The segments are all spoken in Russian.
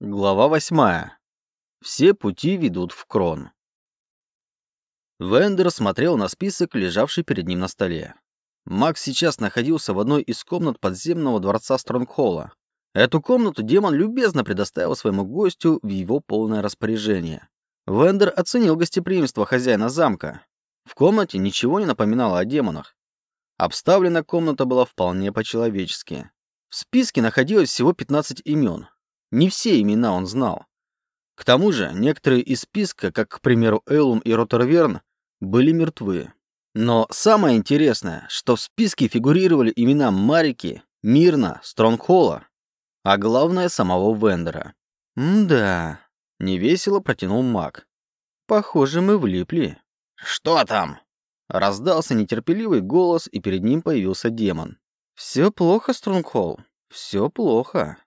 Глава восьмая. Все пути ведут в Крон. Вендер смотрел на список, лежавший перед ним на столе. Макс сейчас находился в одной из комнат подземного дворца Стронгхолла. Эту комнату демон любезно предоставил своему гостю в его полное распоряжение. Вендер оценил гостеприимство хозяина замка. В комнате ничего не напоминало о демонах. Обставлена комната была вполне по-человечески. В списке находилось всего 15 имен, не все имена он знал. К тому же, некоторые из списка, как, к примеру, Элум и Роттерверн, были мертвы. Но самое интересное, что в списке фигурировали имена Марики, Мирна, Стронгхолла, а главное, самого Вендера. «М-да», — невесело протянул маг. «Похоже, мы влипли». «Что там?» Раздался нетерпеливый голос, и перед ним появился демон. «Все плохо, Стронгхолл, все плохо».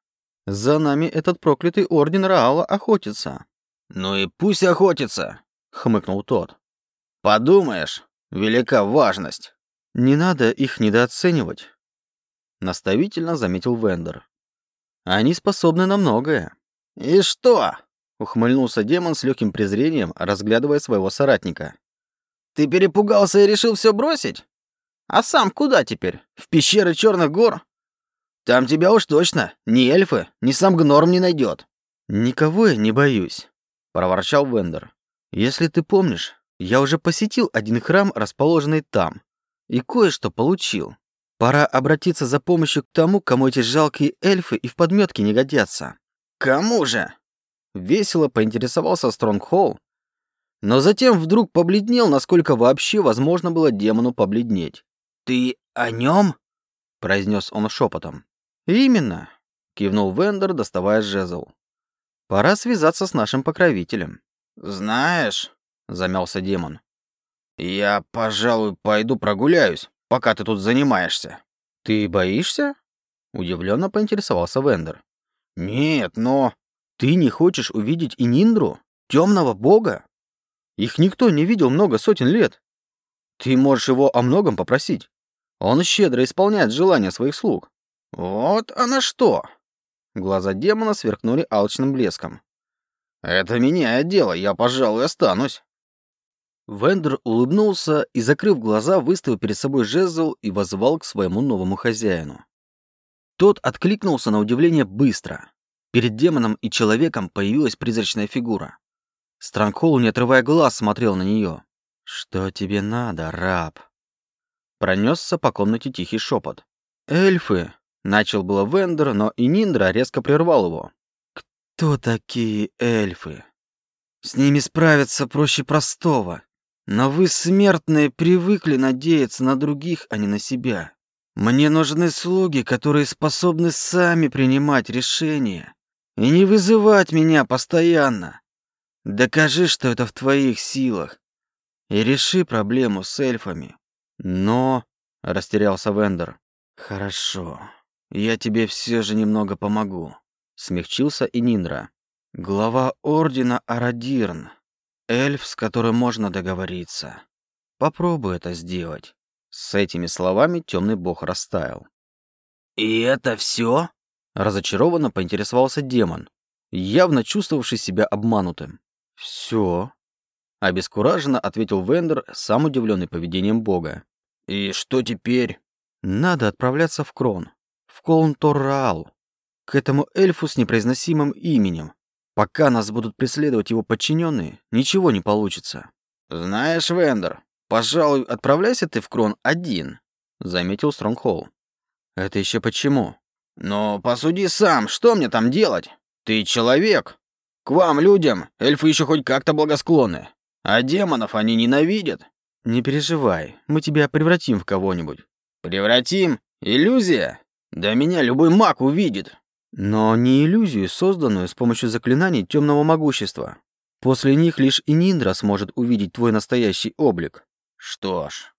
За нами этот проклятый орден Раала охотится. Ну и пусть охотится, хмыкнул тот. Подумаешь, велика важность. Не надо их недооценивать, наставительно заметил Вендер. Они способны на многое. И что? ухмыльнулся демон с легким презрением, разглядывая своего соратника. Ты перепугался и решил все бросить? А сам куда теперь? В пещеры Черных гор? Там тебя уж точно ни эльфы, ни сам гнорм не найдет. Никого я не боюсь, проворчал Вендер. Если ты помнишь, я уже посетил один храм, расположенный там, и кое-что получил. Пора обратиться за помощью к тому, кому эти жалкие эльфы и в подметке не годятся. Кому же? Весело поинтересовался Стронгхолл, но затем вдруг побледнел, насколько вообще возможно было демону побледнеть. «Ты о нем?» — произнес он шепотом. «Именно», — кивнул Вендер, доставая жезл. «Пора связаться с нашим покровителем». «Знаешь», — замялся демон, — «я, пожалуй, пойду прогуляюсь, пока ты тут занимаешься». «Ты боишься?» — удивленно поинтересовался Вендер. «Нет, но...» «Ты не хочешь увидеть и Ниндру, темного бога? Их никто не видел много сотен лет. Ты можешь его о многом попросить. Он щедро исполняет желания своих слуг. «Вот она что!» Глаза демона сверкнули алчным блеском. «Это меняет дело, я, пожалуй, останусь». Вендер улыбнулся и, закрыв глаза, выставил перед собой жезл и возвал к своему новому хозяину. Тот откликнулся на удивление быстро. Перед демоном и человеком появилась призрачная фигура. Странгхолл, не отрывая глаз, смотрел на нее. «Что тебе надо, раб?» Пронесся по комнате тихий шепот. «Эльфы!» Начал было Вендер, но и Ниндра резко прервал его. «Кто такие эльфы? С ними справиться проще простого. Но вы, смертные, привыкли надеяться на других, а не на себя. Мне нужны слуги, которые способны сами принимать решения и не вызывать меня постоянно. Докажи, что это в твоих силах, и реши проблему с эльфами. Но...» — растерялся Вендер. «Хорошо. «Я тебе все же немного помогу», — смягчился и Ниндра. «Глава Ордена Арадирн. Эльф, с которым можно договориться. Попробуй это сделать». С этими словами темный бог растаял. «И это все? разочарованно поинтересовался демон, явно чувствовавший себя обманутым. Все, обескураженно ответил Вендер, сам удивленный поведением бога. «И что теперь?» «Надо отправляться в Крон в Колнторраал, к этому эльфу с непроизносимым именем. Пока нас будут преследовать его подчиненные, ничего не получится. Знаешь, Вендер, пожалуй, отправляйся ты в Крон один, заметил Стронгхолл. Это еще почему? Но посуди сам, что мне там делать? Ты человек. К вам, людям, эльфы еще хоть как-то благосклонны. А демонов они ненавидят. Не переживай, мы тебя превратим в кого-нибудь. Превратим? Иллюзия? Да меня любой маг увидит. Но не иллюзию, созданную с помощью заклинаний темного могущества. После них лишь и Ниндра сможет увидеть твой настоящий облик. Что ж,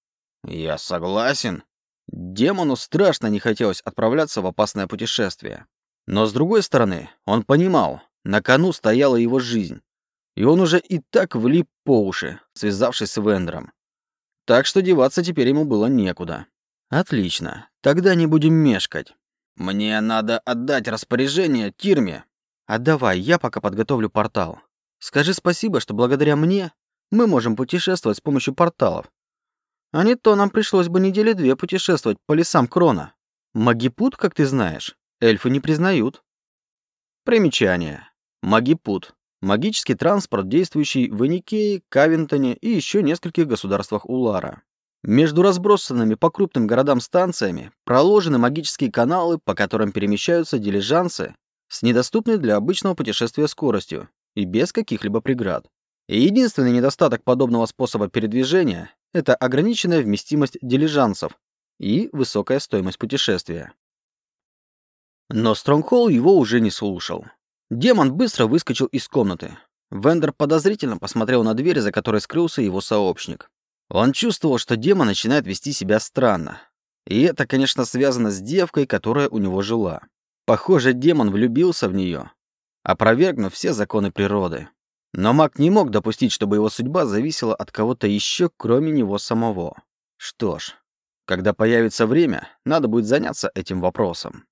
я согласен. Демону страшно не хотелось отправляться в опасное путешествие. Но с другой стороны, он понимал, на кону стояла его жизнь. И он уже и так влип по уши, связавшись с Вендером. Так что деваться теперь ему было некуда. Отлично. Тогда не будем мешкать. Мне надо отдать распоряжение Тирме. Отдавай, я пока подготовлю портал. Скажи спасибо, что благодаря мне мы можем путешествовать с помощью порталов. А не то нам пришлось бы недели две путешествовать по лесам Крона. Магипут, как ты знаешь, эльфы не признают. Примечание. Магипут. Магический транспорт, действующий в Эникее, Кавентоне и еще нескольких государствах Улара. Между разбросанными по крупным городам станциями проложены магические каналы, по которым перемещаются дилижансы с недоступной для обычного путешествия скоростью и без каких-либо преград. И единственный недостаток подобного способа передвижения – это ограниченная вместимость дилижансов и высокая стоимость путешествия. Но Стронгхолл его уже не слушал. Демон быстро выскочил из комнаты. Вендер подозрительно посмотрел на дверь, за которой скрылся его сообщник. Он чувствовал, что демон начинает вести себя странно. И это, конечно, связано с девкой, которая у него жила. Похоже, демон влюбился в нее, опровергнув все законы природы. Но маг не мог допустить, чтобы его судьба зависела от кого-то еще, кроме него самого. Что ж, когда появится время, надо будет заняться этим вопросом.